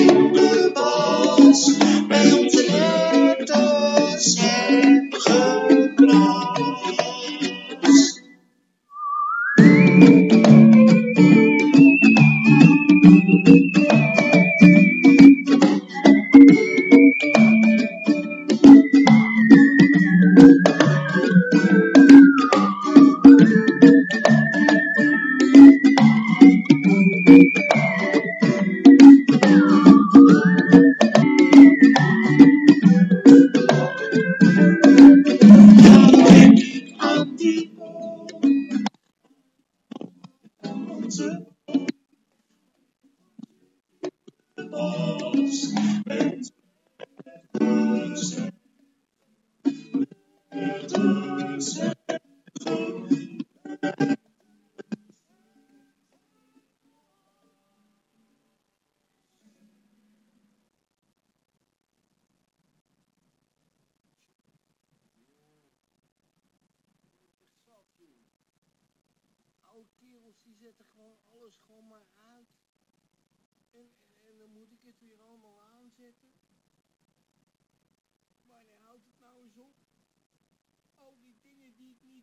in de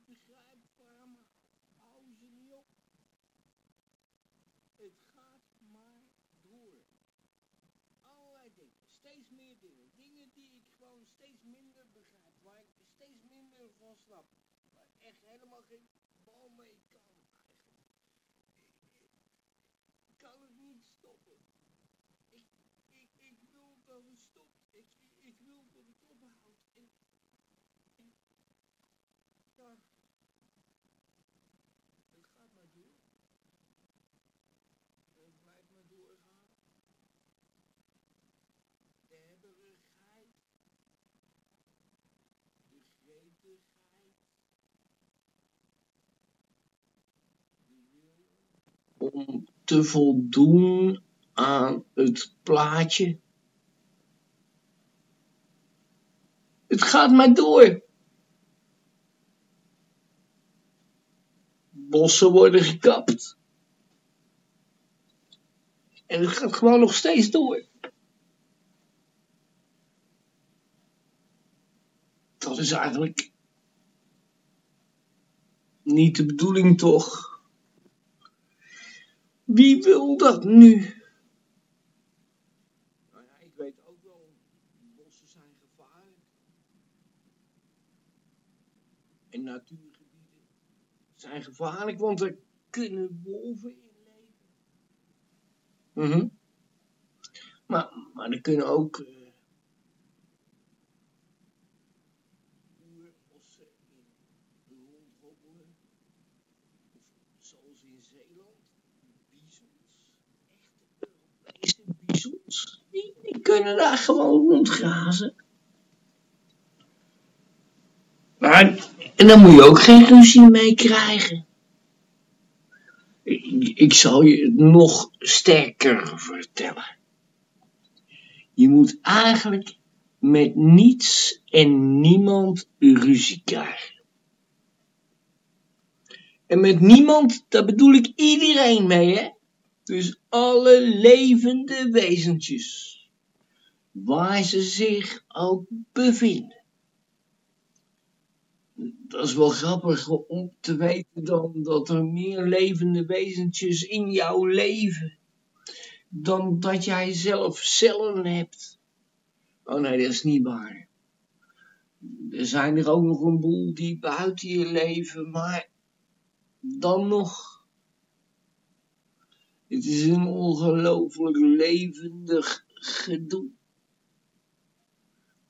begrijp, waarom houden ze niet op? Het gaat maar door. Allerlei dingen, steeds meer dingen. Dingen die ik gewoon steeds minder begrijp, waar ik steeds minder van snap. Waar ik echt helemaal geen bal mee kan eigenlijk. Ik kan het niet stoppen. Ik, ik, ik wil dat het stopt. Ik, ik wil dat het ophoudt. En, en ja, het gaat maar door. Het blijft maar doorgaan. De hebberigheid, de gretigheid, de wil. Om te voldoen aan het plaatje. Het gaat maar door. Bossen worden gekapt. En het gaat gewoon nog steeds door. Dat is eigenlijk niet de bedoeling toch? Wie wil dat nu? Nou ja, ik weet ook wel, bossen zijn gevaarlijk. En natuurgebieden zijn gevaarlijk, want er kunnen wolven in leven. Mhm. maar, maar er kunnen ook uh, oerossen in rondhobbelen. Of zoals in Zeeland, bisons. Echte Die kunnen daar gewoon rondgrazen. Maar, en dan moet je ook geen ruzie mee krijgen. Ik, ik zal je het nog sterker vertellen. Je moet eigenlijk met niets en niemand ruzie krijgen. En met niemand, daar bedoel ik iedereen mee, hè? Dus alle levende wezentjes. Waar ze zich ook bevinden. Dat is wel grappig om te weten dan dat er meer levende wezentjes in jouw leven dan dat jij zelf cellen hebt. Oh nee, dat is niet waar. Er zijn er ook nog een boel die buiten je leven, maar dan nog. Het is een ongelooflijk levendig gedoe.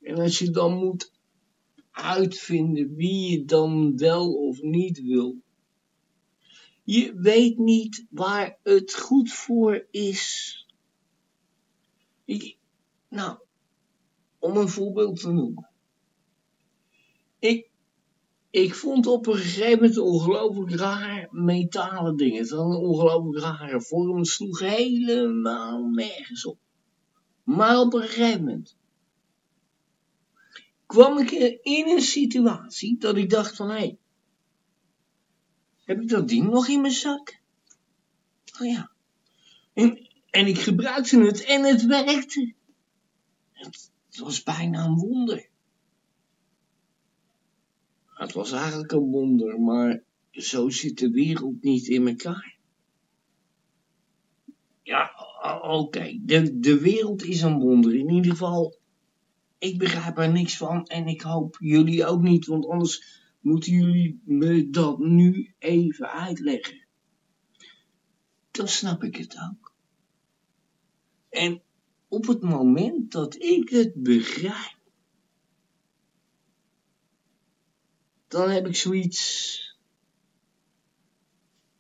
En als je dan moet uitvinden wie je dan wel of niet wil. Je weet niet waar het goed voor is. Ik, nou, om een voorbeeld te noemen. Ik, ik vond op een gegeven moment ongelooflijk raar metalen dingen. Het had een ongelooflijk rare vorm. Het sloeg helemaal nergens op. Maar op een gegeven moment kwam ik in een situatie dat ik dacht van, hé, hey, heb ik dat ding nog in mijn zak? Oh ja. En, En ik gebruikte het en het werkte. Het, het was bijna een wonder. Het was eigenlijk een wonder, maar zo zit de wereld niet in elkaar. Ja, oké, de, de wereld is een wonder. In ieder geval, ik begrijp er niks van en ik hoop jullie ook niet, want anders moeten jullie me dat nu even uitleggen. Dan snap ik het ook. En op het moment dat ik het begrijp, dan heb ik zoiets.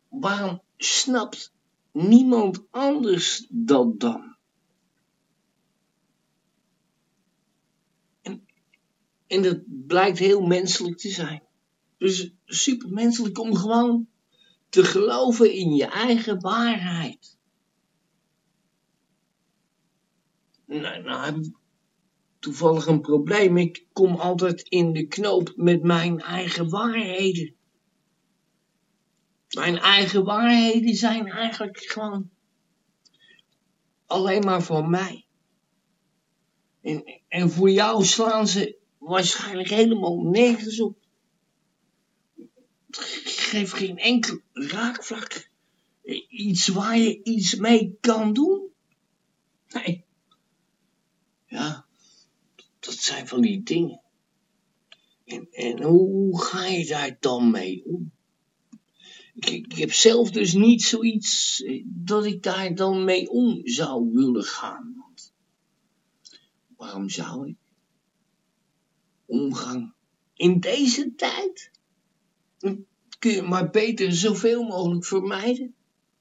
Waarom snapt niemand anders dat dan? En, en dat blijkt heel menselijk te zijn. Dus supermenselijk om gewoon te geloven in je eigen waarheid. Nou, nou toevallig een probleem. Ik kom altijd in de knoop met mijn eigen waarheden. Mijn eigen waarheden zijn eigenlijk gewoon alleen maar voor mij. En, en voor jou slaan ze waarschijnlijk helemaal nergens op. Geef geen enkel raakvlak. Iets waar je iets mee kan doen. Nee. Ja, dat zijn van die dingen. En, en hoe ga je daar dan mee om? Ik, ik, heb zelf dus niet zoiets eh, dat ik daar dan mee om zou willen gaan. Want waarom zou ik? Omgang in deze tijd? kun je maar beter zoveel mogelijk vermijden,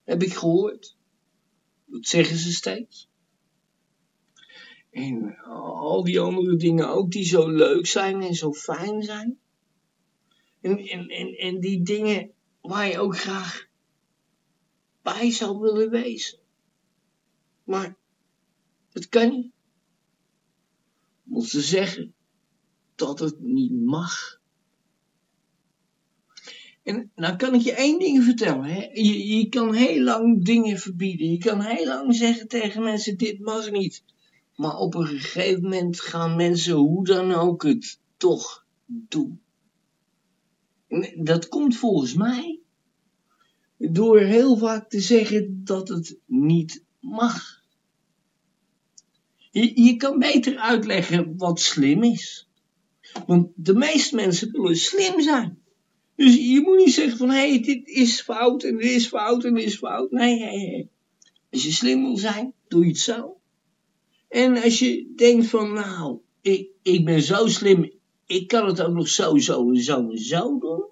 heb ik gehoord. Dat zeggen ze steeds. En al die andere dingen ook die zo leuk zijn en zo fijn zijn. En, en, en, die dingen waar je ook graag bij zou willen wezen. Maar het kan niet. Om ze zeggen dat het niet mag. En nou kan ik je één ding vertellen. Hè? Je, je kan heel lang dingen verbieden. Je kan heel lang zeggen tegen mensen, dit mag niet. Maar op een gegeven moment gaan mensen hoe dan ook het toch doen. En dat komt volgens mij door heel vaak te zeggen dat het niet mag. Je, je kan beter uitleggen wat slim is. Want de meeste mensen willen slim zijn. Dus je moet niet zeggen van, hé, hey, dit is fout en dit is fout en dit is fout. Nee, nee. Als je slim wil zijn, doe je het zo. En als je denkt van, nou, ik, ik ben zo slim, ik kan het ook nog zo, zo en zo en zo doen.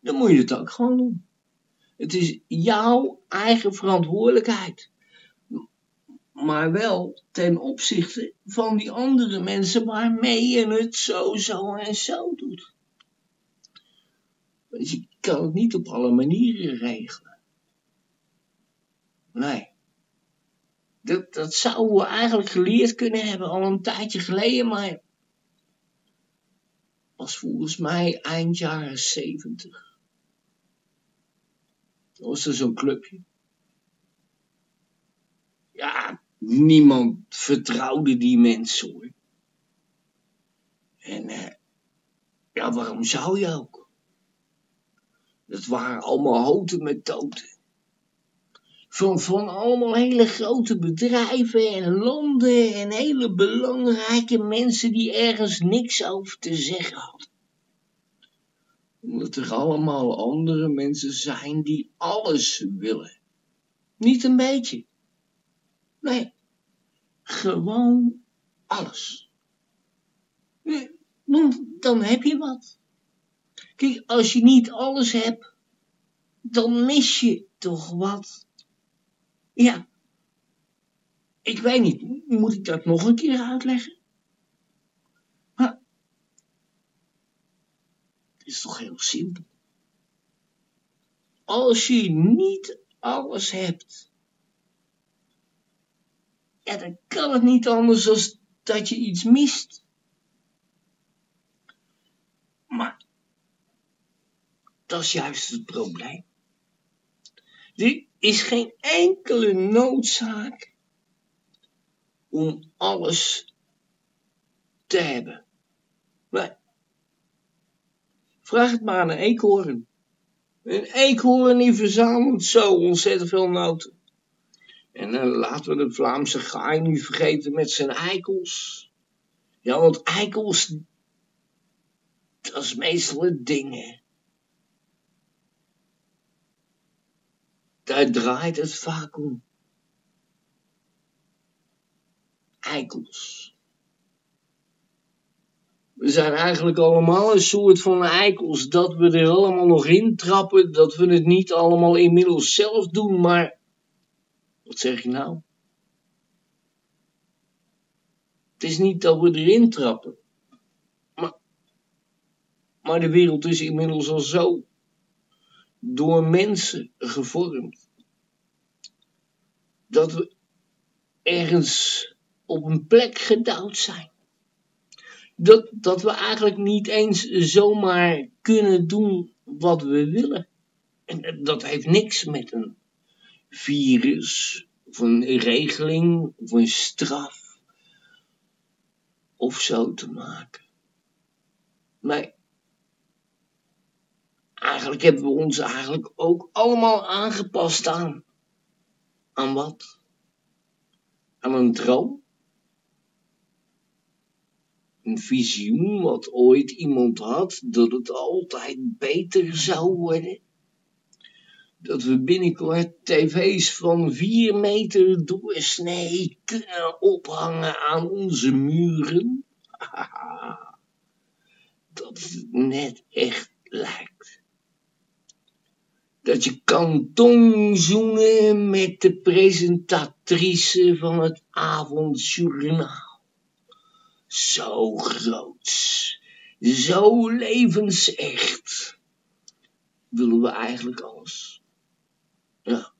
Dan moet je het ook gewoon doen. Het is jouw eigen verantwoordelijkheid. Maar wel ten opzichte van die andere mensen waarmee je het zo, zo en zo doet. Dus je kan het niet op alle manieren regelen. Nee. Dat, dat zouden we eigenlijk geleerd kunnen hebben al een tijdje geleden, maar was volgens mij eind jaren zeventig. Dat was er zo'n clubje. Ja, niemand vertrouwde die mensen hoor. En eh, ja, waarom zou je ook? Dat waren allemaal houten methoden. Van, van allemaal hele grote bedrijven en landen en hele belangrijke mensen die ergens niks over te zeggen hadden. Omdat er allemaal andere mensen zijn die alles willen. Niet een beetje. Nee, gewoon alles. Dan, dan heb je wat. Kijk, als je niet alles hebt, dan mis je toch wat. Ja. Ik weet niet, moet ik dat nog een keer uitleggen? Maar het is toch heel simpel. Als je niet alles hebt, ja, dan kan het niet anders dan dat je iets mist. Maar dat is juist het probleem. Er is geen enkele noodzaak om alles te hebben. Nee. Vraag het maar aan een eekhoorn. Een eekhoorn die verzamelt zo ontzettend veel noten. En dan laten we de Vlaamse gaai niet vergeten met zijn eikels. Ja, want eikels, dat is meestal het ding. Daar draait het vaak om. Eikels. We zijn eigenlijk allemaal een soort van eikels, dat we er allemaal nog in trappen, dat we het niet allemaal inmiddels zelf doen, maar, wat zeg je nou? Het is niet dat we erin trappen, maar, maar de wereld is inmiddels al zo door mensen gevormd, dat we ergens op een plek gedouwd zijn dat, dat we eigenlijk niet eens zomaar kunnen doen wat we willen. En dat heeft niks met een virus, of een regeling, of een straf, of zo te maken. Nee. Eigenlijk hebben we ons eigenlijk ook allemaal aangepast aan. Aan wat? Aan een droom? een visioen wat ooit iemand had, dat het altijd beter zou worden. Dat we binnenkort tv's van vier meter doorsnee kunnen ophangen aan onze muren. dat het net echt lijkt. Dat je kan tongzoenen met de presentatrice van het avondjournaal zo groots, zo levensecht, willen we eigenlijk alles. Ja.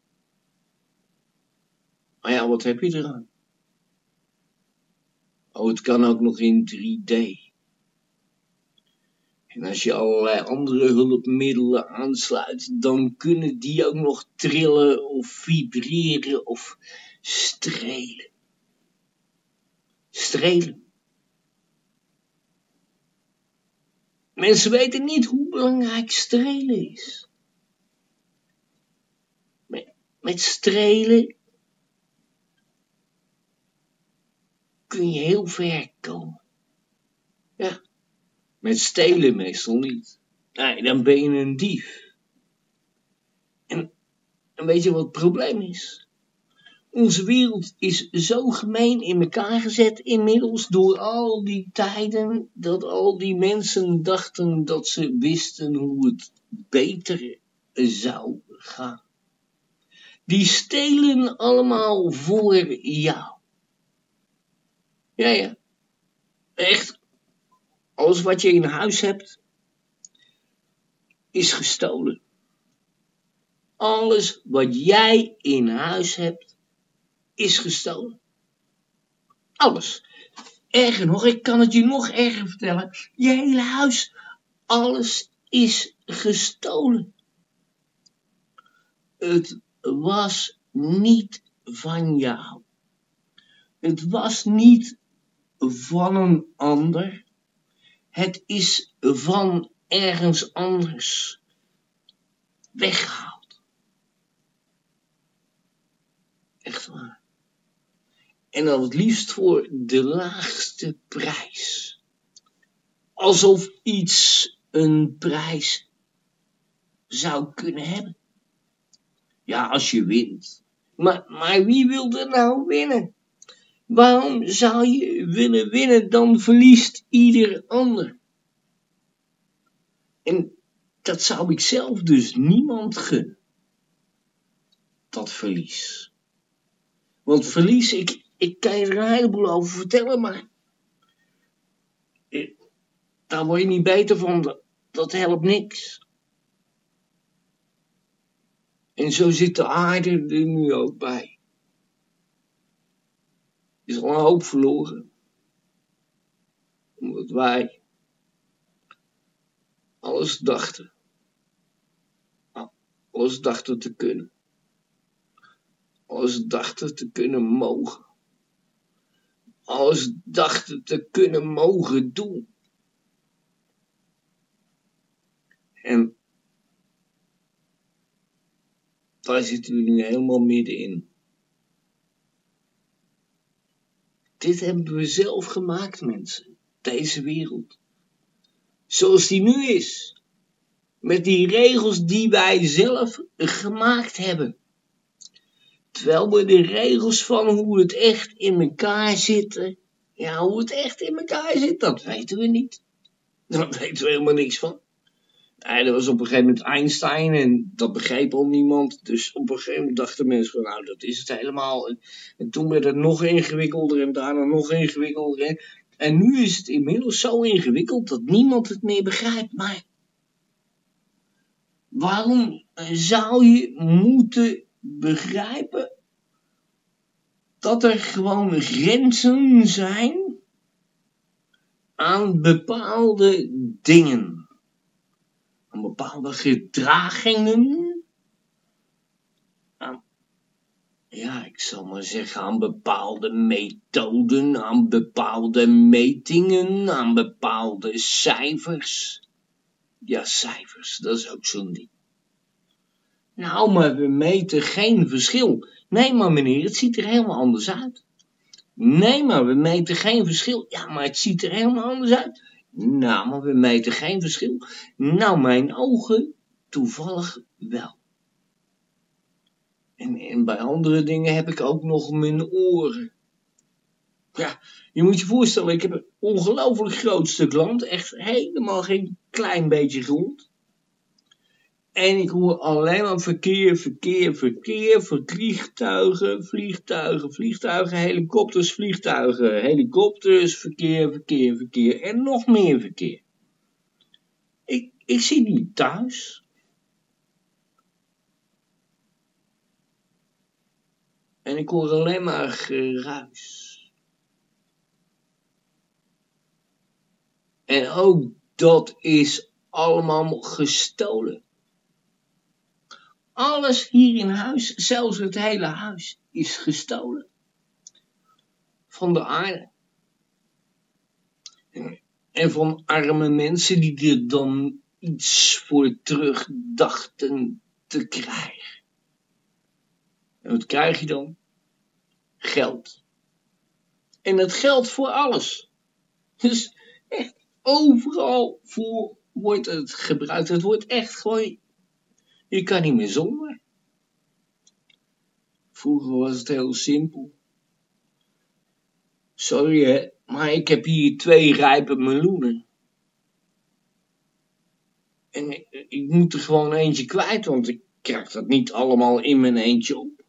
Maar ja, wat heb je eraan? Oh, het kan ook nog in 3D. En als je allerlei andere hulpmiddelen aansluit, dan kunnen die ook nog trillen of vibreren of strelen. Strelen. Mensen weten niet hoe belangrijk strelen is. Met, strelen kun je heel ver komen. Met stelen meestal niet. Nee, dan ben je een dief. En, en weet je wat het probleem is? Onze wereld is zo gemeen in elkaar gezet inmiddels door al die tijden dat al die mensen dachten dat ze wisten hoe het beter zou gaan. Die stelen allemaal voor jou. Ja, ja. Echt. Alles wat je in huis hebt, is gestolen. Alles wat jij in huis hebt, is gestolen. Alles. Erger nog, ik kan het je nog erger vertellen. Je hele huis, alles is gestolen. Het was niet van jou. Het was niet van een ander. Het is van ergens anders weggehaald. Echt waar. En dan het liefst voor de laagste prijs. Alsof iets een prijs zou kunnen hebben. Ja, als je wint. Maar, maar wie wil er nou winnen? Waarom zou je willen winnen, dan verliest ieder ander. En dat zou ik zelf dus niemand gunnen. Dat verlies. Want verlies, ik, ik kan je er een heleboel over vertellen, maar daar word je niet beter van. Dat, helpt niks. En zo zit de aarde er nu ook bij. Is al hoop verloren. Omdat wij alles dachten. Alles dachten te kunnen. alles dachten te kunnen mogen. Alles dachten te kunnen mogen doen. En daar zitten we nu helemaal middenin. Dit hebben we zelf gemaakt, mensen. Deze wereld. Zoals die nu is. Met die regels die wij zelf gemaakt hebben. Terwijl we de regels van hoe het echt in elkaar zit. Ja, hoe het echt in elkaar zit, dat weten we niet. Daar weten we helemaal niks van. Nee, dat was op een gegeven moment Einstein en dat begreep al niemand. Dus op een gegeven moment dachten mensen nou, dat is het helemaal. En, en toen werd het nog ingewikkelder en daarna nog ingewikkelder. En, en nu is het inmiddels zo ingewikkeld dat niemand het meer begrijpt. Maar waarom zou je moeten begrijpen dat er gewoon grenzen zijn aan bepaalde dingen? Aan bepaalde gedragingen, ja, ik zal maar zeggen, aan bepaalde methoden, aan bepaalde metingen, aan bepaalde cijfers. Ja, cijfers, dat is ook zo'n ding. Nou, maar we meten geen verschil. Nee, maar meneer, het ziet er helemaal anders uit. Nee, maar we meten geen verschil. Ja, maar het ziet er helemaal anders uit. Nou, maar we meten geen verschil. Nou, mijn ogen toevallig wel. En, bij andere dingen heb ik ook nog mijn oren. Ja, je moet je voorstellen, ik heb een ongelooflijk groot stuk land. Echt helemaal geen klein beetje grond. En ik hoor alleen maar verkeer, verkeer, verkeer, vliegtuigen, vliegtuigen, vliegtuigen, helikopters, vliegtuigen, helikopters, verkeer, verkeer, verkeer en nog meer verkeer. Ik, ik zie die thuis. En ik hoor alleen maar geruis. En ook dat is allemaal gestolen. Alles hier in huis, zelfs het hele huis, is gestolen. Van de aarde. En van arme mensen die er dan iets voor terug dachten te krijgen. En wat krijg je dan? Geld. En dat geldt voor alles. Dus echt overal voor wordt het gebruikt. Het wordt echt gewoon je kan niet meer zonder. Vroeger was het heel simpel. Sorry hè, maar ik heb hier twee rijpe meloenen. En ik, ik moet er gewoon eentje kwijt, want ik krijg dat niet allemaal in mijn eentje op.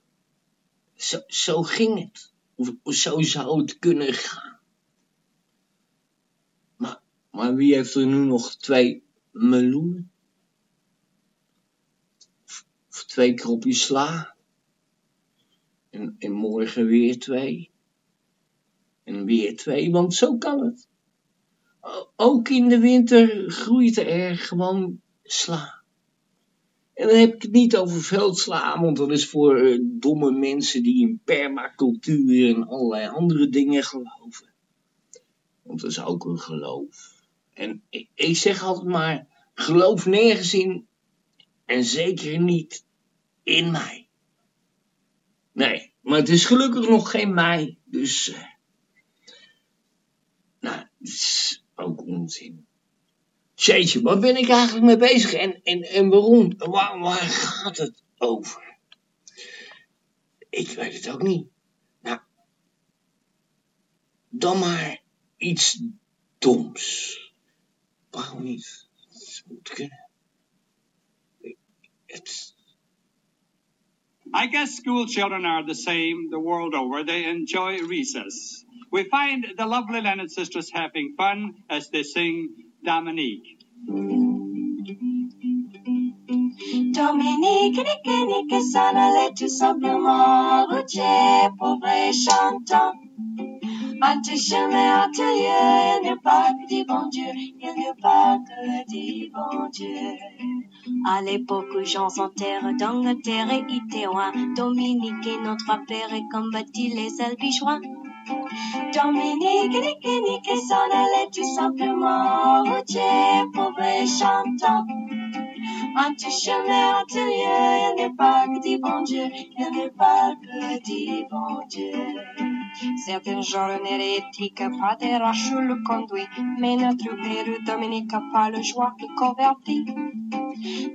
Zo, zo ging het. Of zo zou het kunnen gaan. Maar, maar wie heeft er nu nog twee meloenen? Of twee kropjes sla. En, en morgen weer twee. En weer twee, want zo kan het. Ook in de winter groeit er gewoon sla. En dan heb ik het niet over veldsla, want dat is voor uh, domme mensen die in permacultuur en allerlei andere dingen geloven. Want dat is ook een geloof. En ik, ik zeg altijd maar, geloof nergens in en zeker niet in mij. Nee, maar het is gelukkig nog geen mei, dus... Uh, nou, dat is ook onzin. Jeetje, waar ben ik eigenlijk mee bezig en, en, en waarom? Waar, waar gaat het over? Ik weet het ook niet. Nou, dan maar iets doms. Waarom niet? Het moet kunnen. Het, I guess school children are the same the world over. They enjoy recess. We find the lovely Leonard sisters having fun as they sing Dominique. Dominique, nique, nique, s'en allait tout simplement routier, pauvre et chantant. Tes chemin atelier, il n'est pas que du bon Dieu, il n'est pas que du bon Dieu. À l'époque où Jean s'enterre d'Angleterre et Itérois, Dominique est notre père et combattit les albigeois. Dominique, Nique, Nique, s'en allait tout simplement routier, pauvre et chantant. Petit chemin atelier, il n'est pas que du bon Dieu, il n'est pas que du bon Dieu. Certain genreneretica fratera sul condui, mena truperu dominica palo joac converti.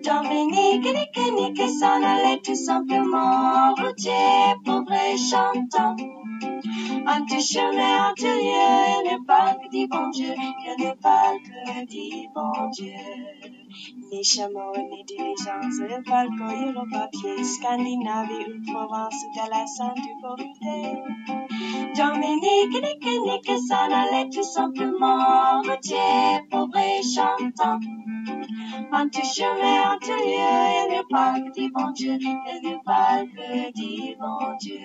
Dominique, nique, nique, s'en allait tout simplement routier, pauvre et chantant. Un petit chemin ne parle que Dieu, ne parle que Dieu. Les chameaux les diligences, le falcon et le papier, Scandinavie ou Provence, de la ceinture beauté. Dominique, Nique, Nique, s'en allait tout simplement routier, pauvre et chantant. Unto chemin, unto lieu, et le parc du bon Dieu, et le parc du bon Dieu.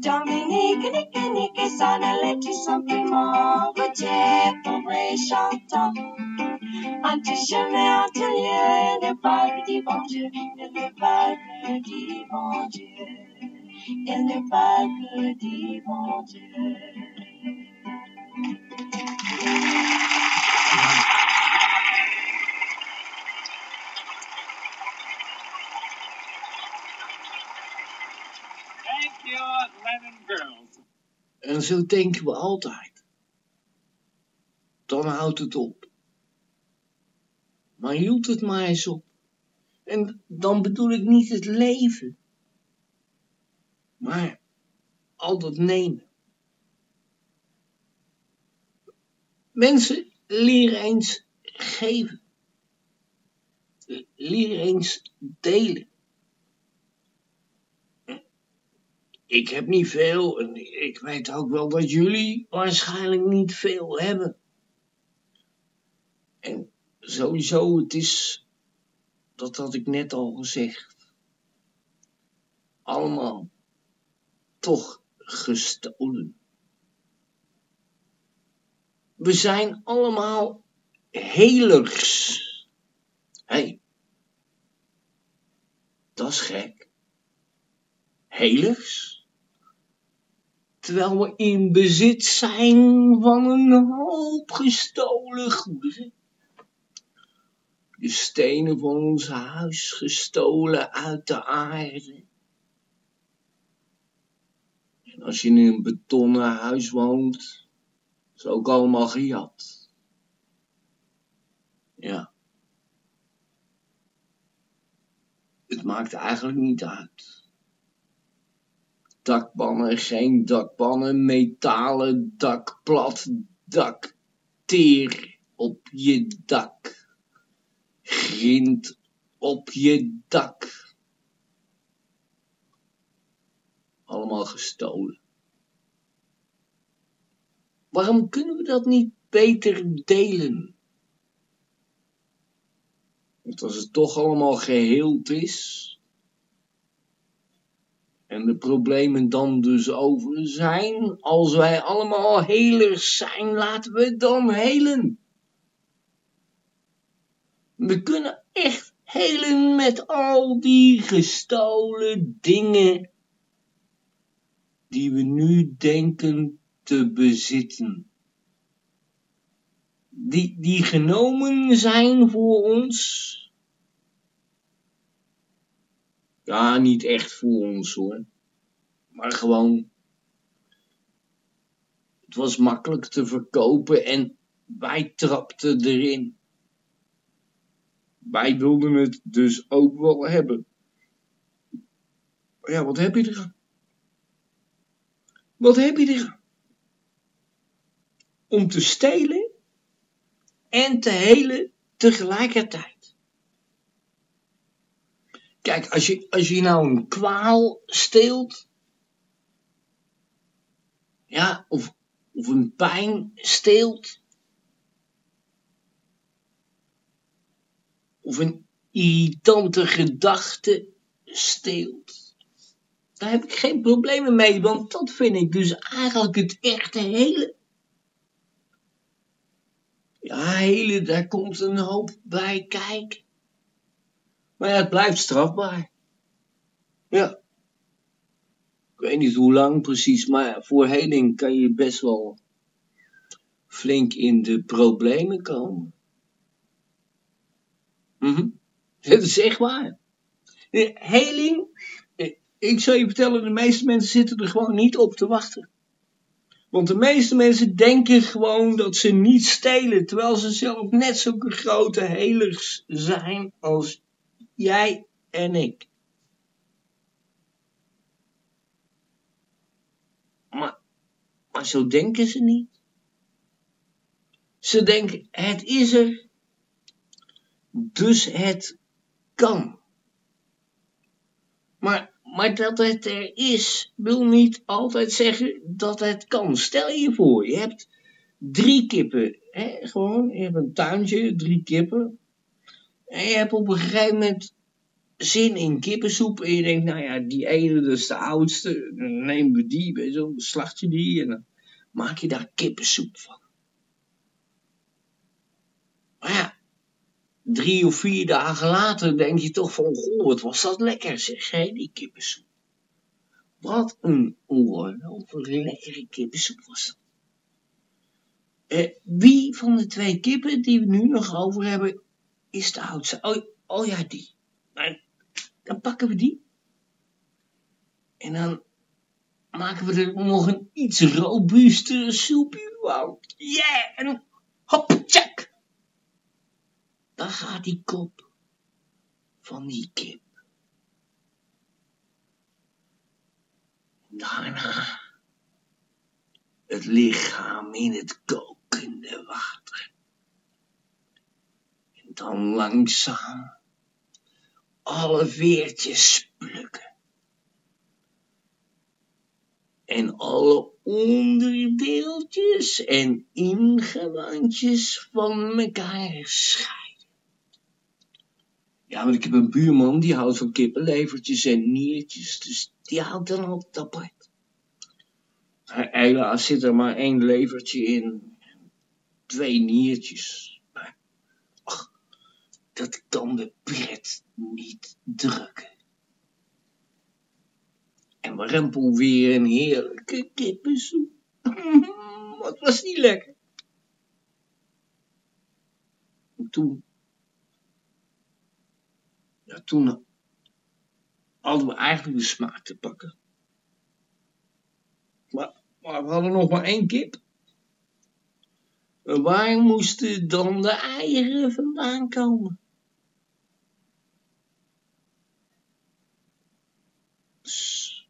Dominique, nique, nique, s'en allait tout simplement, Roger, pauvre et chantant. Unto chemin, unto lieu, et le parc du bon Dieu, et le parc des bon Dieu, et le parc des bon Dieu. En zo denken we altijd. Dan houdt het op. Maar hield het maar eens op. En dan bedoel ik niet het leven. Maar al dat nemen. Mensen, leer eens geven. Leer eens delen. Ik heb niet veel en ik weet ook wel dat jullie waarschijnlijk niet veel hebben. En sowieso, het is, dat had ik net al gezegd, allemaal toch gestolen. We zijn allemaal helers. Hé, hey, dat is gek. Helers? Terwijl we in bezit zijn van een hoop gestolen goederen. De stenen van ons huis gestolen uit de aarde. En als je in een betonnen huis woont, is ook allemaal gejat. Ja. Het maakt eigenlijk niet uit dakpannen, geen dakpannen, metalen dakplat, dakteer op je dak, grind op je dak. Allemaal gestolen. Waarom kunnen we dat niet beter delen? Want als het toch allemaal geheeld is, en de problemen dan dus over zijn. Als wij allemaal helers zijn, laten we dan helen. We kunnen echt helen met al die gestolen dingen die we nu denken te bezitten. Die, die genomen zijn voor ons Ja, niet echt voor ons hoor. Maar gewoon. Het was makkelijk te verkopen en wij trapten erin. Wij wilden het dus ook wel hebben. Ja, wat heb je er? Wat heb je er? Om te stelen en te helen tegelijkertijd. Kijk, als je, als je nou een kwaal steelt, ja, of, of een pijn steelt, of een irritante gedachte steelt, daar heb ik geen problemen mee, want dat vind ik dus eigenlijk het echte hele. Ja, hele, daar komt een hoop bij kijken. Maar ja, het blijft strafbaar. Ja. Ik weet niet hoe lang precies, maar voor heling kan je best wel flink in de problemen komen. Mhm. Dat is echt waar. De heling, eh, ik zal je vertellen, de meeste mensen zitten er gewoon niet op te wachten. Want de meeste mensen denken gewoon dat ze niet stelen, terwijl ze zelf net zulke grote helers zijn als jij en ik. Maar, zo denken ze niet. Ze denken, het is er, dus het kan. Maar, maar dat het er is, wil niet altijd zeggen dat het kan. Stel je voor, je hebt drie kippen. Hè? Gewoon, je hebt een tuintje, drie kippen. En je hebt op een gegeven moment zin in kippensoep. En je denkt, nou ja, die ene, dat is de oudste. Dan we die, dan slacht je die. En dan maak je daar kippensoep van. Maar ja, drie of vier dagen later denk je toch van, goh, wat was dat lekker zeg, hè, die kippensoep. Wat een ongelooflijk lekkere kippensoep was dat. Eh, wie van de twee kippen die we nu nog over hebben, is de oudste? Oh, oh ja, die. Dan pakken we die. En dan maken we er nog een iets robuustere soepje van. Yeah! En hop, check! Dan gaat die kop van die kip. Daarna het lichaam in het kokende water. Dan langzaam alle veertjes plukken. En alle onderdeeltjes en ingewandjes van elkaar scheiden. Ja, want ik heb een buurman die houdt van kippenlevertjes en niertjes, dus die houdt dan altijd apart. Helaas zit er maar één levertje in, twee niertjes. Dat kan de pret niet drukken. En we rempel weer een heerlijke kippensoep. Wat was die lekker. En toen ja, toen hadden we eigenlijk de smaak te pakken. Maar, maar we hadden nog maar één kip. En waar moesten dan de eieren vandaan komen? Dus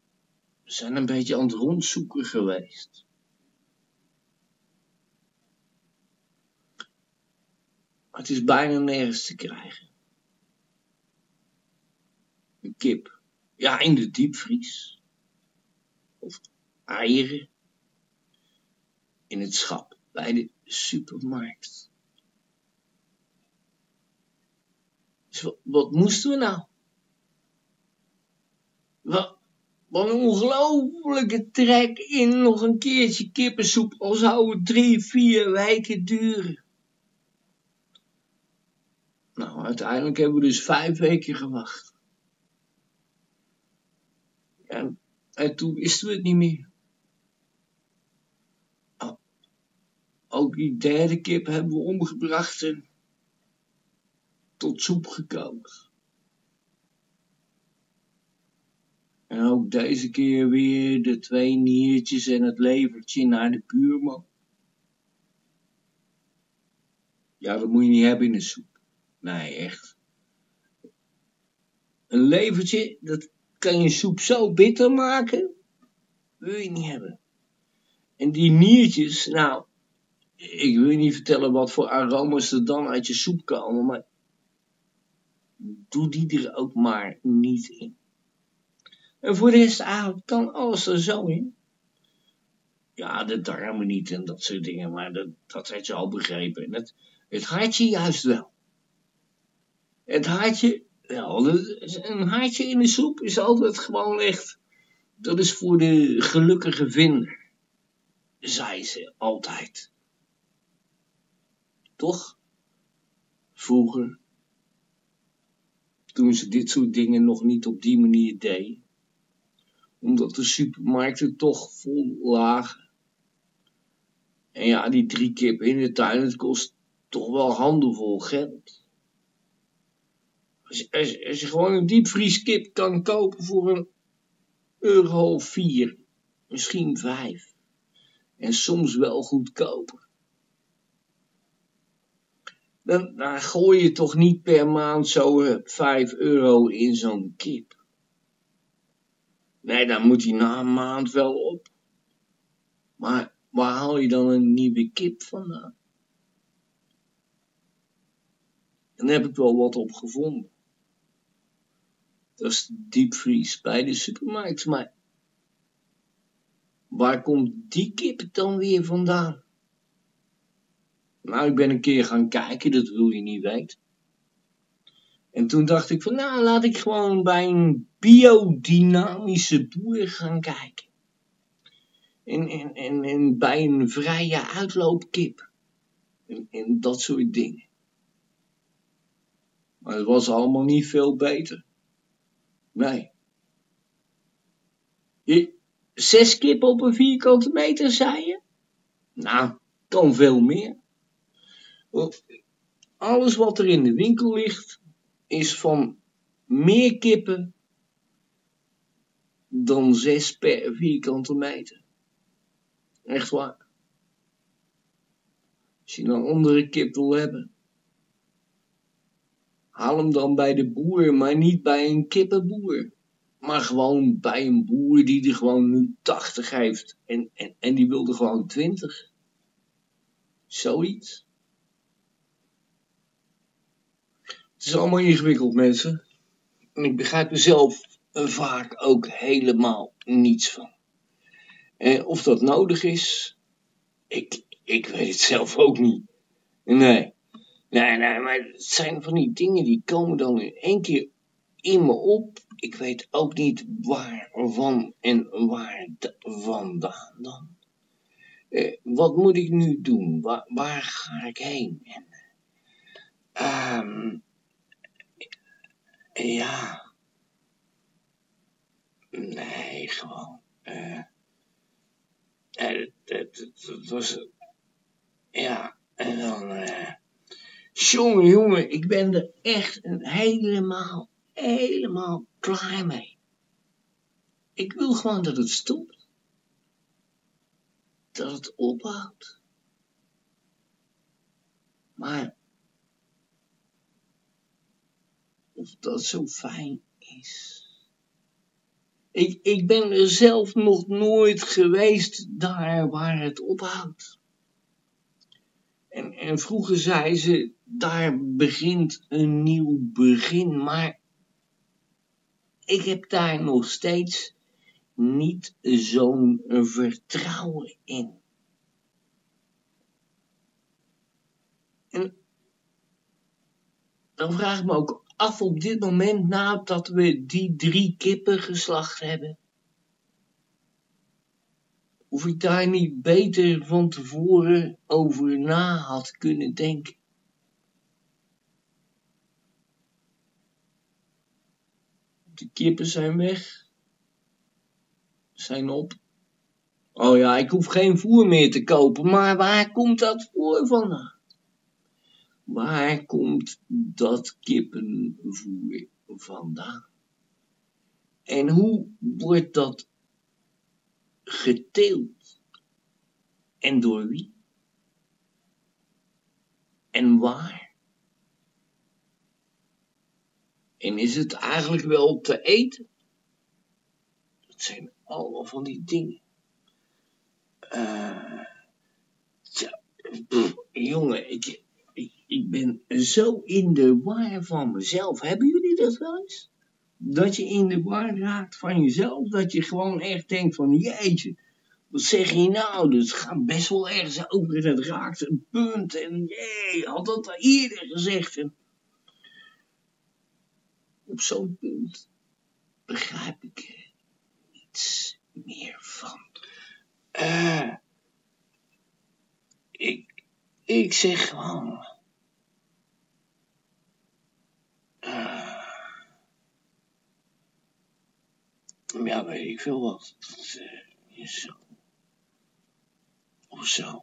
we zijn een beetje aan het rondzoeken geweest. Maar het is bijna nergens te krijgen. Een kip. Ja, in de diepvries. Of eieren. In het schap. Bij de supermarkt. Dus wat, wat moesten we nou? Wat, wat een ongelofelijke trek in nog een keertje kippensoep. Al zou het drie, vier weken duren. Nou, uiteindelijk hebben we dus vijf weken gewacht. En, en toen wisten we het niet meer. Oh, ook die derde kip hebben we omgebracht en tot soep gekookt. En ook deze keer weer de twee niertjes en het levertje naar de buurman. Ja, dat moet je niet hebben in een soep. Nee, echt. Een levertje, dat kan je soep zo bitter maken, wil je niet hebben. En die niertjes, nou, ik wil je niet vertellen wat voor aroma's er dan uit je soep komen, maar doe die er ook maar niet in. En voor de rest eigenlijk kan alles er zo in. Ja, de darmen niet en dat soort dingen, maar dat, dat had je al begrepen. En het, het hartje juist wel. Het hartje, wel, een hartje in de soep is altijd gewoon echt dat is voor de gelukkige vinder, zei ze altijd. Toch? Vroeger, toen ze dit soort dingen nog niet op die manier deden, omdat de supermarkten toch vol lagen. En ja, die drie kip in de tuin, het kost toch wel handelvol geld. Als je, gewoon een diepvrieskip kan kopen voor een euro vier, misschien vijf. En soms wel goedkoper. Dan, gooi je toch niet per maand zo eh, vijf euro in zo'n kip. Nee, dan moet hij na een maand wel op. Maar waar haal je dan een nieuwe kip vandaan? Dan heb ik wel wat op gevonden. Dat is diepvries bij de supermarkt. Maar waar komt die kip dan weer vandaan? Nou, ik ben een keer gaan kijken, dat wil je niet weten. En toen dacht ik van, nou, laat ik gewoon bij een biodynamische boer gaan kijken. En, en, en, en bij een vrije uitloopkip. En, en dat soort dingen. Maar het was allemaal niet veel beter. Nee. Je, zes kippen op een vierkante meter, zei je? Nou, kan veel meer. Want Alles wat er in de winkel ligt, is van meer kippen dan zes per vierkante meter. Echt waar. Als je een andere kip wil hebben, haal hem dan bij de boer, maar niet bij een kippenboer. Maar gewoon bij een boer die er gewoon nu 80 heeft. En, en, en die wilde gewoon 20. Zoiets. Het is allemaal ingewikkeld, mensen. En ik begrijp zelf eh, vaak ook helemaal niets van. En of dat nodig is, ik, ik weet het zelf ook niet. Nee. Nee, nee, maar het zijn van die dingen die komen dan in één keer in me op. Ik weet ook niet waarvan en waar vandaan dan. Eh, wat moet ik nu doen? Waar, waar ga ik heen? En, ehm, ja. Nee, gewoon. eh, het, het, was. Ja, en dan. eh jongen, jongen, ik ben er echt helemaal, helemaal klaar mee. Ik wil gewoon dat het stopt. Dat het ophoudt. Maar. Of dat zo fijn is. Ik, ik ben er zelf nog nooit geweest daar waar het ophoudt. En, en vroeger zei ze, daar begint een nieuw begin, maar ik heb daar nog steeds niet zo'n vertrouwen in. En dan vraag ik me ook af op dit moment, nadat we die drie kippen geslacht hebben, of ik daar niet beter van tevoren over na had kunnen denken. De kippen zijn weg. Zijn op. Oh ja, ik hoef geen voer meer te kopen, maar waar komt dat voer vandaan? Waar komt dat kippenvoer vandaan? En hoe wordt dat geteeld? En door wie? En waar? En is het eigenlijk wel te eten? Dat zijn allemaal van die dingen. Eh, tja, jongen, ik, ik ben zo in de war van mezelf. Hebben jullie dat wel eens? Dat je in de war raakt van jezelf. Dat je gewoon echt denkt van jeetje. Wat zeg je nou? Dus ga best wel ergens over en het raakt een punt. En jee, had dat al eerder gezegd. Op zo'n punt begrijp ik iets meer van. Eh ik, ik zeg gewoon ja, weet ik veel wat. Dat eh, is zo. Of zo.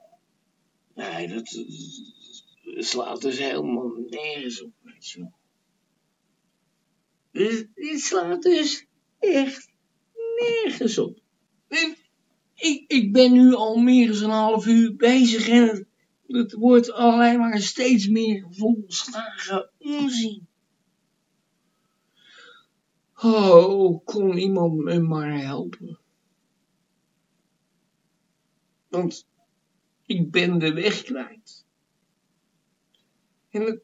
Nee, dat, slaat dus helemaal nergens op, weet je wel. Dit, slaat dus echt nergens op. Ik, ik ben nu al meer dan een half uur bezig en het, het wordt alleen maar steeds meer volslagen onzin. Oh, kon iemand me maar helpen. Want ik ben de weg kwijt. En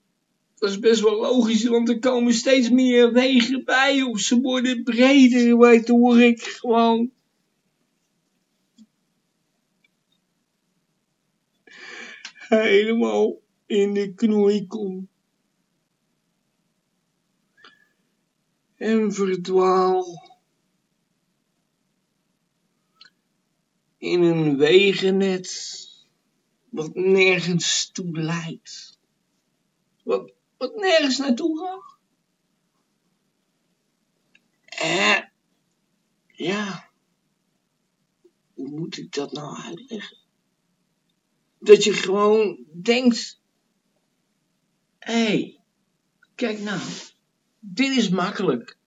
dat is best wel logisch, want er komen steeds meer wegen bij of ze worden breder, waardoor ik gewoon helemaal in de knoei kom. En verdwaal in een wegennet wat nergens toe leidt. Wat, wat nergens naartoe gaat. Eh, ja. Hoe moet ik dat nou uitleggen? Dat je gewoon denkt, hé, hey, kijk nou, dit is makkelijk.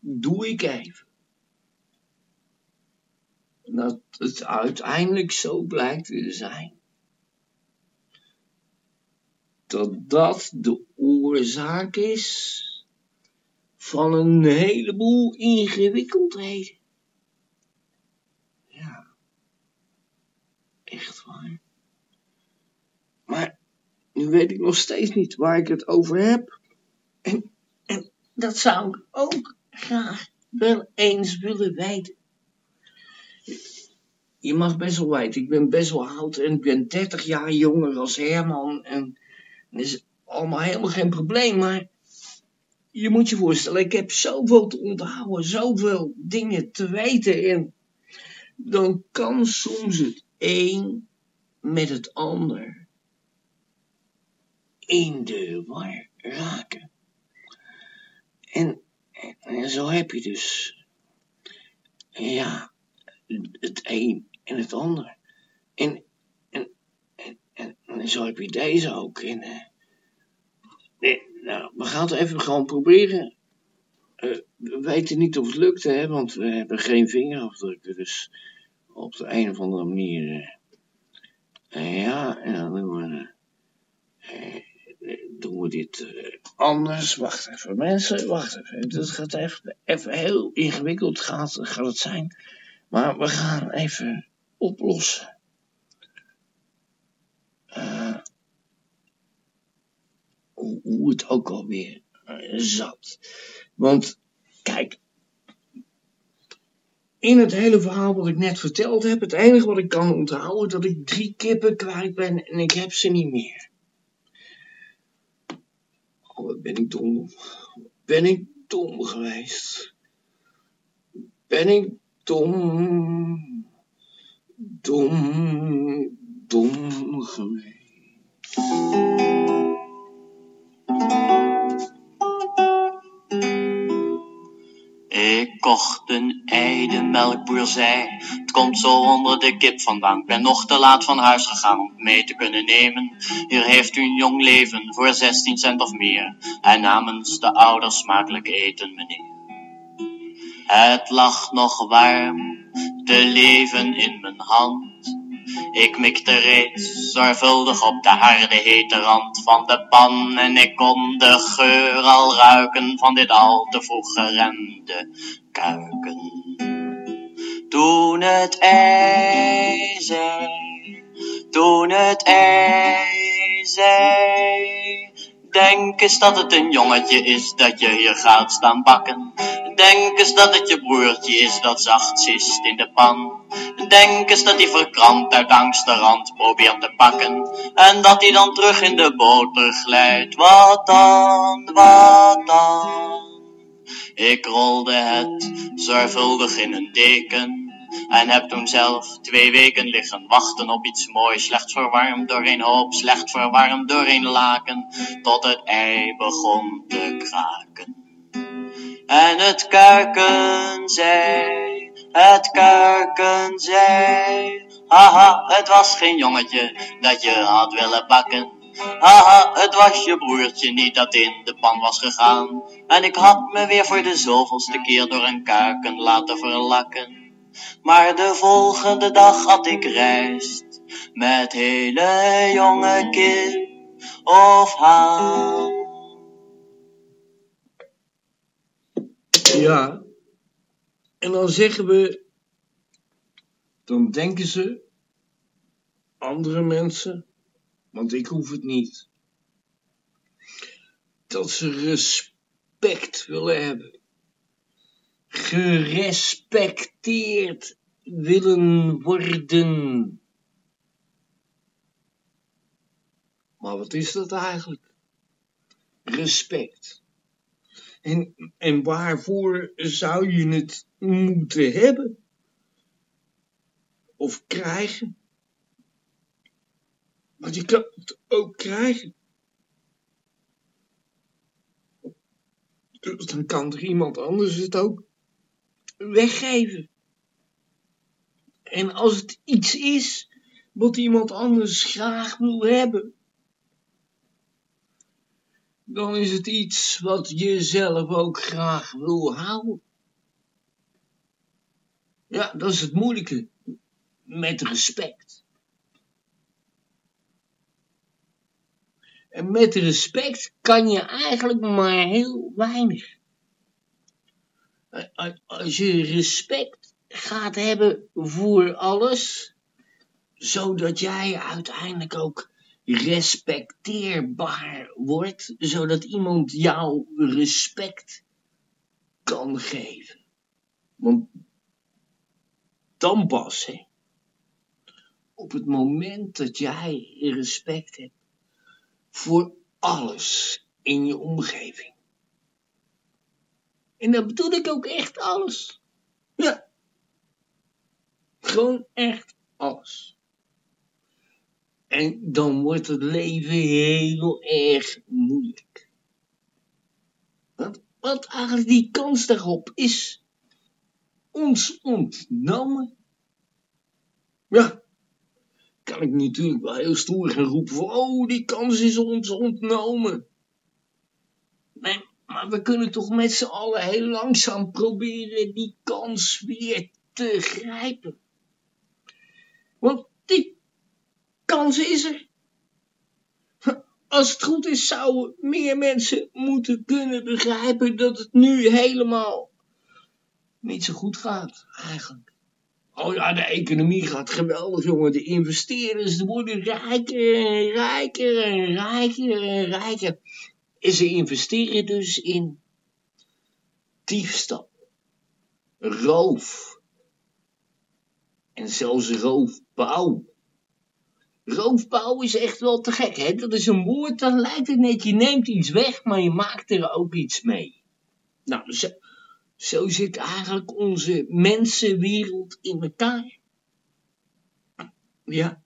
Doe ik even. Dat het uiteindelijk zo blijkt te zijn. Dat dat de oorzaak is van een heleboel ingewikkeldheden. Ja, echt waar. Maar nu weet ik nog steeds niet waar ik het over heb. En, en dat zou ik ook graag wel eens willen weten. Je mag best wel weten, ik ben best wel oud en ik ben 30 jaar jonger als Herman. En dat is allemaal helemaal geen probleem, maar je moet je voorstellen, ik heb zoveel te onthouden, zoveel dingen te weten. En dan kan soms het een met het ander in de war raken. En, zo heb je dus, ja, het een en het ander. En, en, en, zo heb je deze ook. En, eh, nee, nou, we gaan het even gewoon proberen. Eh, we weten niet of het lukt, hè, want we hebben geen vingerafdrukken. Dus op de een of andere manier. eh, ja, en dan doen we, doen we dit eh, anders. Wacht even, mensen, wacht even. Het gaat even, even heel ingewikkeld gaat, gaat het zijn. Maar we gaan even oplossen. Eh, hoe, hoe het ook alweer eh, zat. Want, kijk. In het hele verhaal wat ik net verteld heb, het enige wat ik kan onthouden, dat ik drie kippen kwijt ben en ik heb ze niet meer. Oh, ben ik dom. Ben ik dom geweest. Ben ik dom. Dom, dom geweest. Ik kocht een de melkboer zei, het komt zo onder de kip vandaan. Ik ben nog te laat van huis gegaan om mee te kunnen nemen. Hier heeft u een jong leven voor 16 cent of meer. En namens de ouders smakelijk eten, meneer. Het lag nog warm, te leven in mijn hand. Ik mikte reeds zorgvuldig op de harde hete rand van de pan en ik kon de geur al ruiken van dit al te vroeg geremde kuiken. Toen het ei zei, toen het ei zei, denk eens dat het een jongetje is dat je hier gaat staan bakken. Denk eens dat het je broertje is dat zacht zist in de pan. Denk eens dat hij verkrampt uit angst de rand probeert te pakken. En dat hij dan terug in de boter glijdt. Wat dan, wat dan? Ik rolde het zorgvuldig in een deken. En heb toen zelf twee weken liggen wachten op iets moois. Slecht verwarmd door een hoop, slecht verwarmd door een laken. Tot het ei begon te kraken. En het kuiken zei, het kuiken zei. Haha, het was geen jongetje dat je had willen bakken. Haha, het was je broertje niet dat in de pan was gegaan. En ik had me weer voor de zoveelste keer door een kuiken laten verlakken. Maar de volgende dag had ik rijst met hele jonge kip of haan. Ja. En dan zeggen we, dan denken ze, andere mensen, want ik hoef het niet, dat ze respect willen hebben. Gerespecteerd willen worden. Maar wat is dat eigenlijk? Respect. En, en waarvoor zou je het moeten hebben? Of krijgen? Want je kan het ook krijgen. Dus dan kan er iemand anders het ook weggeven. En als het iets is wat iemand anders graag wil hebben, dan is het iets wat je zelf ook graag wil houden. Ja, dat is het moeilijke met respect. En met respect kan je eigenlijk maar heel weinig. Als je respect gaat hebben voor alles, zodat jij uiteindelijk ook respecteerbaar wordt, zodat iemand jou respect kan geven. Want dan pas, hè, op het moment dat jij respect hebt voor alles in je omgeving. En dat bedoel ik ook echt alles. Ja. Gewoon echt alles. En dan wordt het leven heel erg moeilijk. Want, want eigenlijk die kans daarop is ons ontnomen. Ja, kan ik natuurlijk wel heel stoer gaan roepen van, oh, die kans is ons ontnomen. Nee, maar we kunnen toch met z'n allen heel langzaam proberen die kans weer te grijpen. Want die kans is er. Als het goed is, zouden meer mensen moeten kunnen begrijpen dat het nu helemaal niet zo goed gaat, eigenlijk. Oh ja, de economie gaat geweldig, jongen. De investeerders worden rijker rijker rijker rijker. En ze investeren dus in diefstal, roof en zelfs roofbouw. Roofbouw is echt wel te gek, hè? Dat is een woord, dan lijkt het net, je neemt iets weg, maar je maakt er ook iets mee. Nou, zo, zo zit eigenlijk onze mensenwereld in elkaar. Ja.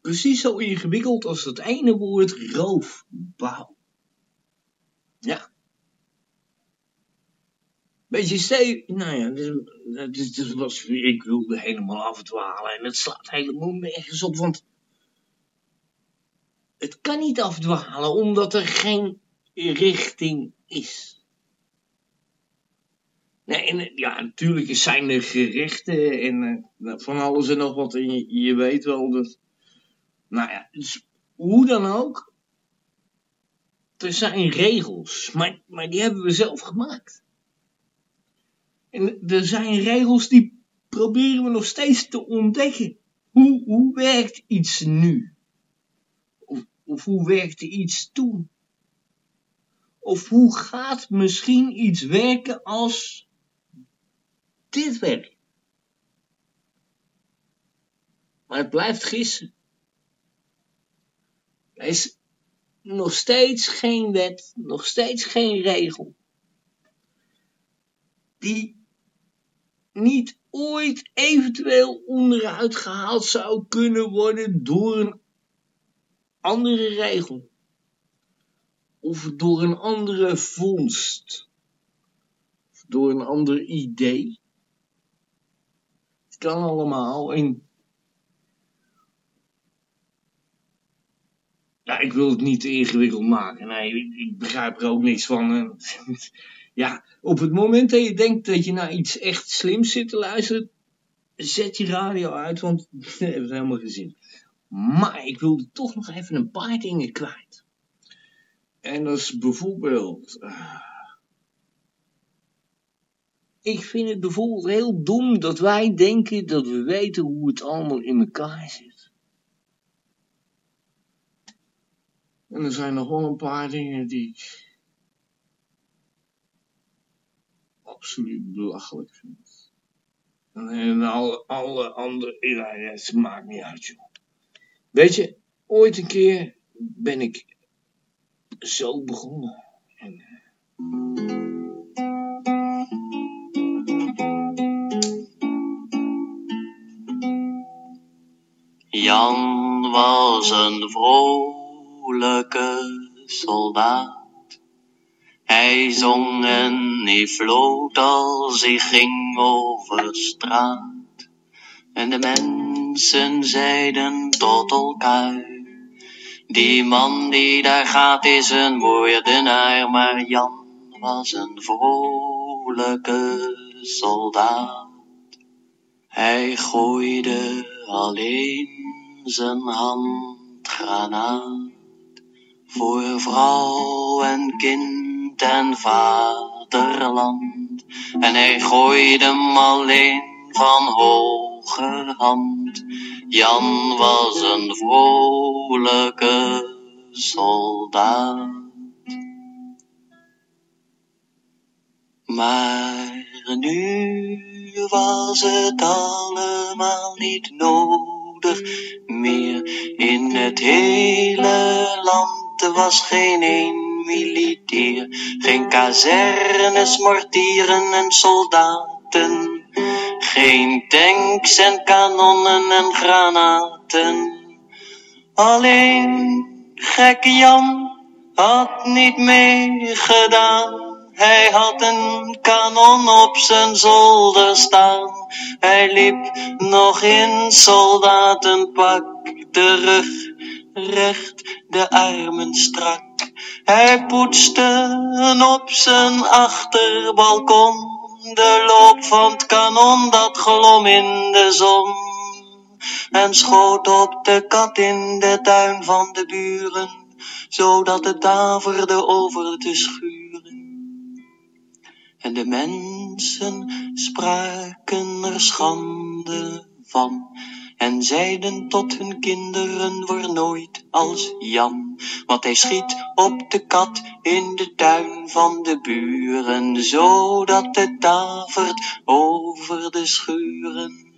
Precies zo ingewikkeld als dat ene woord roofbouw. Ja. Beetje steeds, nou ja, dat, dat, dat was, ik wilde helemaal afdwalen en het slaat helemaal nergens op, want het kan niet afdwalen omdat er geen richting is. Nee, en, ja, natuurlijk zijn er gerechten en uh, van alles en nog wat. En je, je weet wel dat. Nou ja, dus hoe dan ook. Er zijn regels, maar, maar die hebben we zelf gemaakt. En er zijn regels die proberen we nog steeds te ontdekken. Hoe, hoe werkt iets nu? Of, of hoe werkte iets toen? Of hoe gaat misschien iets werken als dit werkt? Maar het blijft gissen. Er is nog steeds geen wet, nog steeds geen regel die niet ooit eventueel onderuit gehaald zou kunnen worden door een andere regel. Of door een andere vondst. Of door een ander idee. Kan allemaal en Ja, ik wil het niet te ingewikkeld maken. Nee, ik, begrijp er ook niks van. Ja, op het moment dat je denkt dat je naar iets echt slims zit te luisteren, zet je radio uit, want dat het helemaal gezien. Maar ik wilde toch nog even een paar dingen kwijt. En dat is bijvoorbeeld. eh, ik vind het bijvoorbeeld heel dom dat wij denken dat we weten hoe het allemaal in elkaar zit. En er zijn nog wel een paar dingen die ik absoluut belachelijk vind. En, alle, alle andere, ja, het maakt niet uit, joh. Weet je, ooit een keer ben ik zo begonnen. En, Jan was een vrolijke soldaat. Hij zong en hij floot als hij ging over straat. En de mensen zeiden tot elkaar. Die man die daar gaat is een moordenaar, maar Jan was een vrolijke soldaat. Hij gooide alleen zijn handgranaat voor vrouw en kind en vaderland. En hij gooide hem alleen van hoge hand. Jan was een vrolijke soldaat. Maar nu was het allemaal niet nodig meer. In het hele land was geen één militair, geen kazernes, mortieren en soldaten. Geen tanks en kanonnen en granaten. Alleen gekke Jan had niet meegedaan. Hij had een kanon op zijn zolder staan. Hij liep nog in soldatenpak, de rug recht, de armen strak. Hij poetste op zijn achterbalkon de loop van het kanon dat glom in de zon. En schoot op de kat in de tuin van de buren, zodat het daverde over de schuren. En de mensen spraken er schande van. En zeiden tot hun kinderen, word nooit als Jan. Want hij schiet op de kat in de tuin van de buren, zodat het davert over de schuren.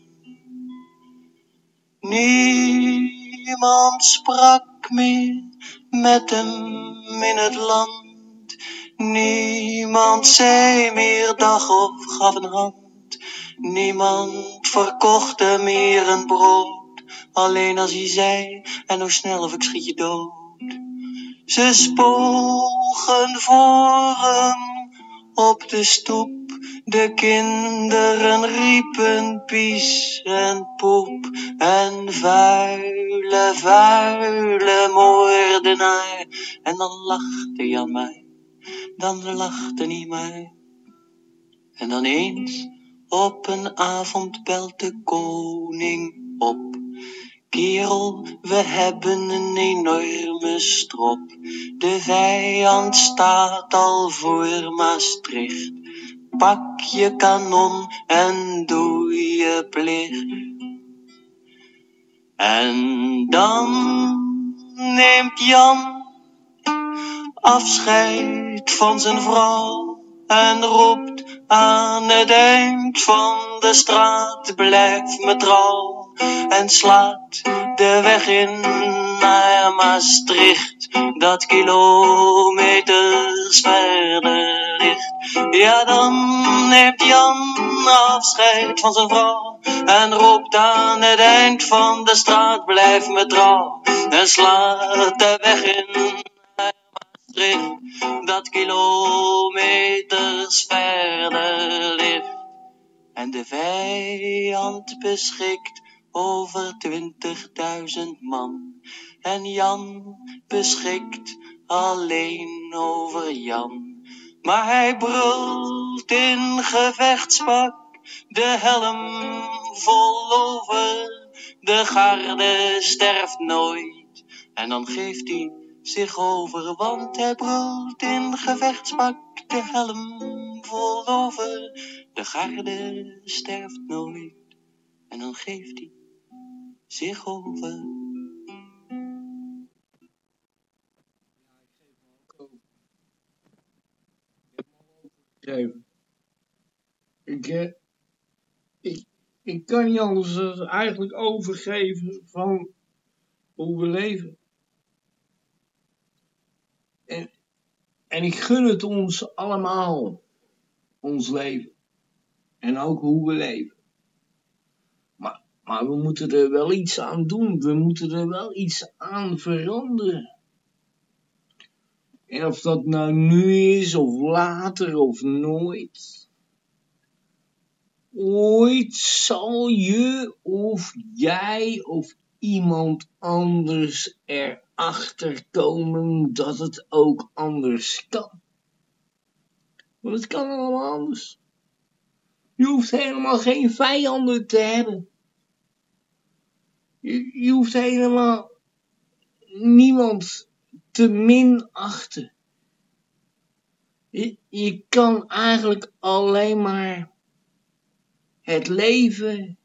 Niemand sprak meer met hem in het land. Niemand zei meer dag of gaf een hand. Niemand verkocht hem meer een brood. Alleen als hij zei, en hoe snel of ik schiet je dood. Ze spogen voor hem op de stoep. De kinderen riepen pies en poep. En vuile, vuile moordenaar. En dan lachte Jan mij, dan lachte hij mij. En dan eens op een avond belt de koning op. Kerel, we hebben een enorme strop. De vijand staat al voor Maastricht. Pak je kanon en doe je plicht. En dan neemt Jan afscheid van zijn vrouw en roept aan het eind van de straat, blijf me trouw. en slaat de weg in naar Maastricht, dat kilometers verder ligt. Ja, dan neemt Jan afscheid van zijn vrouw en roept aan het eind van de straat, blijf me trouw, en slaat de weg in dat kilometers verder ligt. En de vijand beschikt over twintigduizend man. En Jan beschikt alleen over Jan. Maar hij brult in gevechtspak, de helm vol over. De garde sterft nooit. En dan geeft hij zich over, want hij brult in gevechtspak, de helm vol over. De garde sterft nooit. En dan geeft hij zich over. Ik, eh, ik, ik kan niet anders eigenlijk overgeven van hoe we leven. En, en ik gun het ons allemaal, ons leven. En ook hoe we leven. Maar, maar we moeten er wel iets aan doen. We moeten er wel iets aan veranderen. En of dat nou nu is, of later, of nooit. Ooit zal je, of jij, of iemand anders erachter komen dat het ook anders kan. Want het kan allemaal anders. Je hoeft helemaal geen vijanden te hebben. Je, je hoeft helemaal niemand te minachten. Je, je kan eigenlijk alleen maar het leven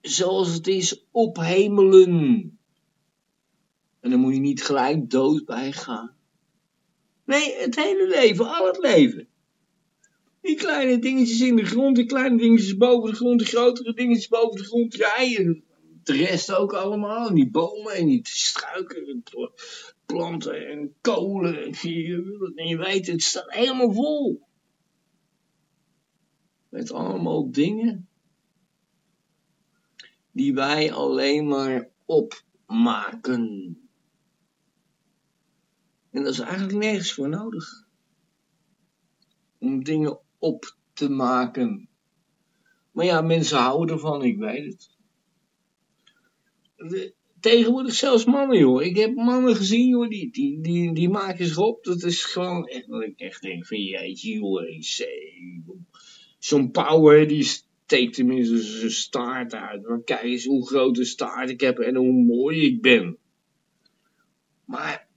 zoals het is ophemelen. En dan moet je niet gelijk dood bij gaan. Nee, het hele leven, al het leven. Die kleine dingetjes in de grond, die kleine dingetjes boven de grond, die grotere dingetjes boven de grond, en de rest ook allemaal. En die bomen en die struiken en planten en kolen. En je het niet weten, het staat helemaal vol. Met allemaal dingen die wij alleen maar opmaken. En dat is eigenlijk nergens voor nodig. Om dingen op te maken. Maar ja, mensen houden ervan, ik weet het. De- tegenwoordig zelfs mannen, joh. Ik heb mannen gezien, joh, die, die, die, die maken zich op. Dat is gewoon echt, dat ik echt denk van, jeetje, joh, zo'n power, die steekt tenminste zijn staart uit. Maar kijk eens hoe grote staart ik heb en hoe mooi ik ben. Maar,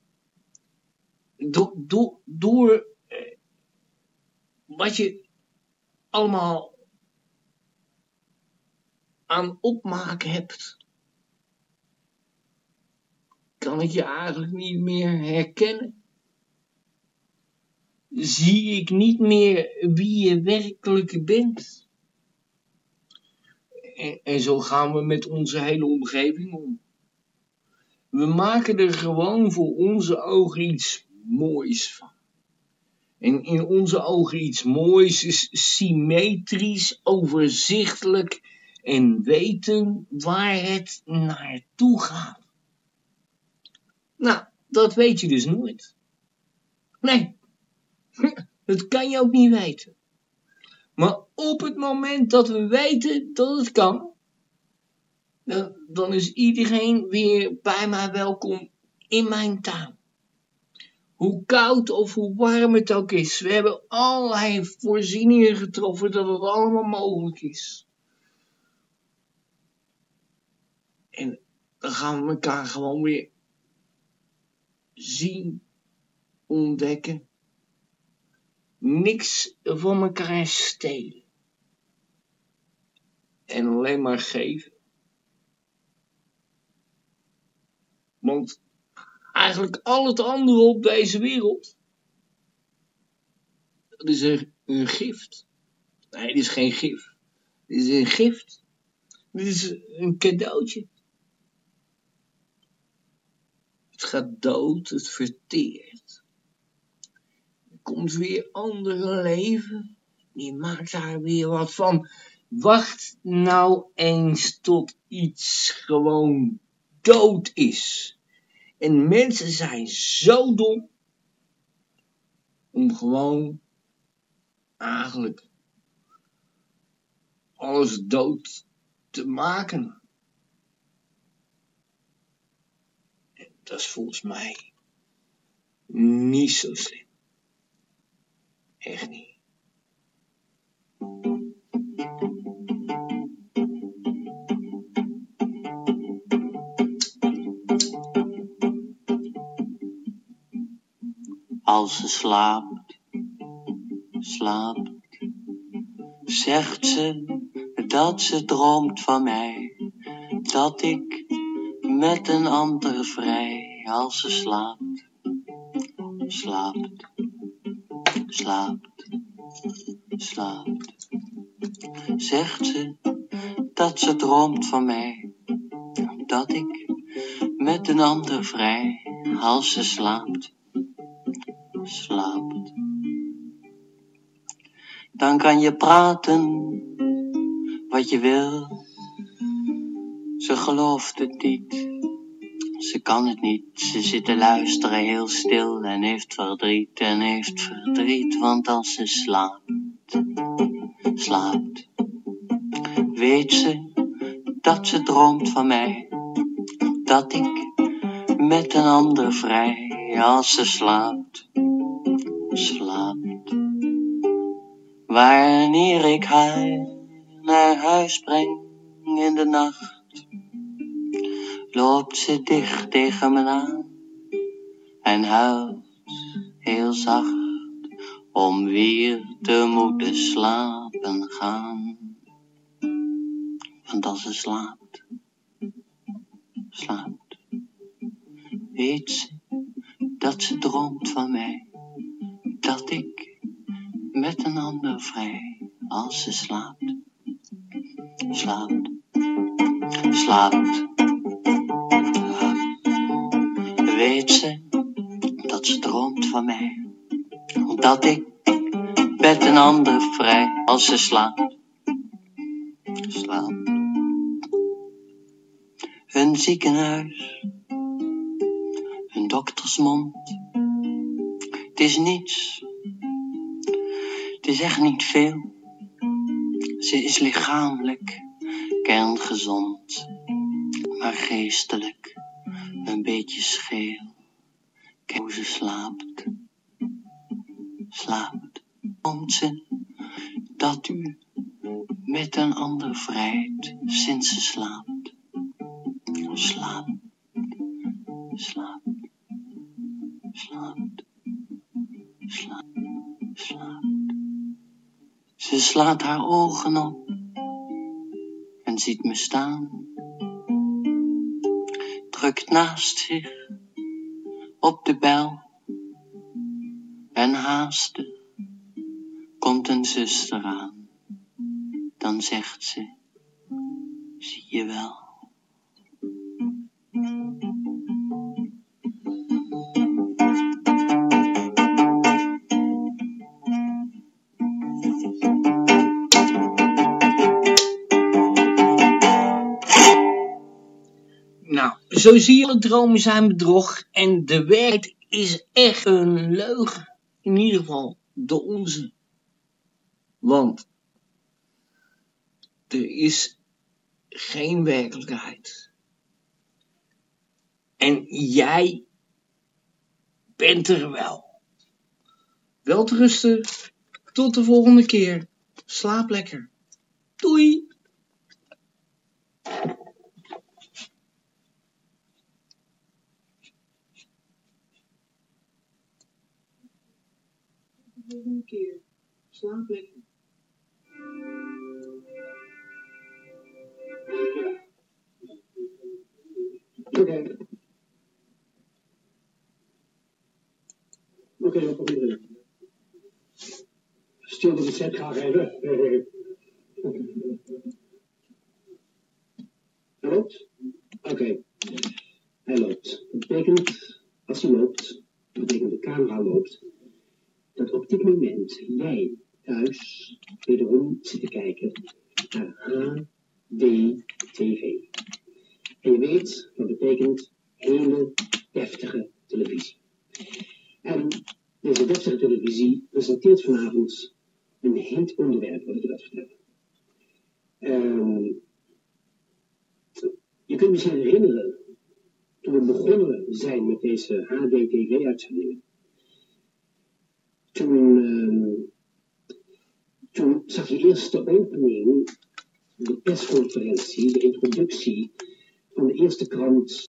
do, do, door eh, wat je allemaal aan opmaken hebt, kan ik je eigenlijk niet meer herkennen. Zie ik niet meer wie je werkelijk bent. En, en zo gaan we met onze hele omgeving om. We maken er gewoon voor onze ogen iets moois van. En in onze ogen iets moois is symmetrisch, overzichtelijk en weten waar het naartoe gaat. Nou, dat weet je dus nooit. Nee, dat kan je ook niet weten. Maar op het moment dat we weten dat het kan, dan, dan is iedereen weer bij mij welkom in mijn tuin. Hoe koud of hoe warm het ook is. We hebben allerlei voorzieningen getroffen dat het allemaal mogelijk is. En dan gaan we elkaar gewoon weer zien, ontdekken. Niks van elkaar stelen. En alleen maar geven. Want eigenlijk al het andere op deze wereld, dat is een, een gift. Nee, het is geen gif. Het is een gift. Dit is een cadeautje. Het gaat dood, het verteert. Er komt weer andere leven. Je maakt daar weer wat van. Wacht nou eens tot iets gewoon dood is. En mensen zijn zo dom om gewoon eigenlijk alles dood te maken. En dat is volgens mij niet zo slim. Echt niet. Als ze slaapt, slaapt, zegt ze dat ze droomt van mij, dat ik met een ander vrij, als ze slaapt, slaapt, slaapt, slaapt, zegt ze dat ze droomt van mij, dat ik met een ander vrij, als ze slaapt, slaapt. Dan kan je praten wat je wil. Ze gelooft het niet. Ze kan het niet. Ze zit te luisteren heel stil en heeft verdriet en heeft verdriet. Want als ze slaapt, slaapt, weet ze dat ze droomt van mij. Dat ik met een ander vrij, als ze slaapt, slaapt. Wanneer ik haar naar huis breng in de nacht, loopt ze dicht tegen me aan en huilt heel zacht om weer te moeten slapen gaan. Want als ze slaapt, slaapt, weet ze dat ze droomt van mij, dat ik met een ander vrij, als ze slaapt, slaapt, slaapt. Weet ze dat ze droomt van mij, dat ik met een ander vrij, als ze slaapt, slaapt. Een ziekenhuis, een doktersmond, het is niets, het is echt niet veel. Ze is lichamelijk kerngezond, maar geestelijk een beetje scheel. Kijk hoe ze slaapt, slaapt. Komt ze dat u met een ander vrijt sinds ze slaapt? Slaapt, slaapt, slaapt, slaapt, slaapt. Ze slaat haar ogen op en ziet me staan. Drukt naast zich op de bel en haastig komt een zuster aan. Dan zegt ze, zie je wel. Zo zie je, alle dromen zijn bedrog en de werkelijkheid is echt een leugen. In ieder geval de onze. Want er is geen werkelijkheid. En jij bent er wel. Welterusten. Tot de volgende keer. Slaap lekker. Doei. Oké, keer. Slaap Oké. Okay. Oké, okay, dat komt. Stil op het set graag even. Hij loopt? Oké. Hij loopt. Dat betekent, als hij loopt, dat de camera loopt dat op dit moment jij thuis wederom zit te kijken naar HDTV. En je weet, dat betekent hele deftige televisie. En deze deftige televisie presenteert vanavond een heet onderwerp, wat ik je dat vertellen. Ehm, je kunt misschien herinneren, toen we begonnen zijn met deze HDTV-uitzendingen, toen, ehm, toen zag je eerst de opening, de persconferentie, de introductie van de eerste krant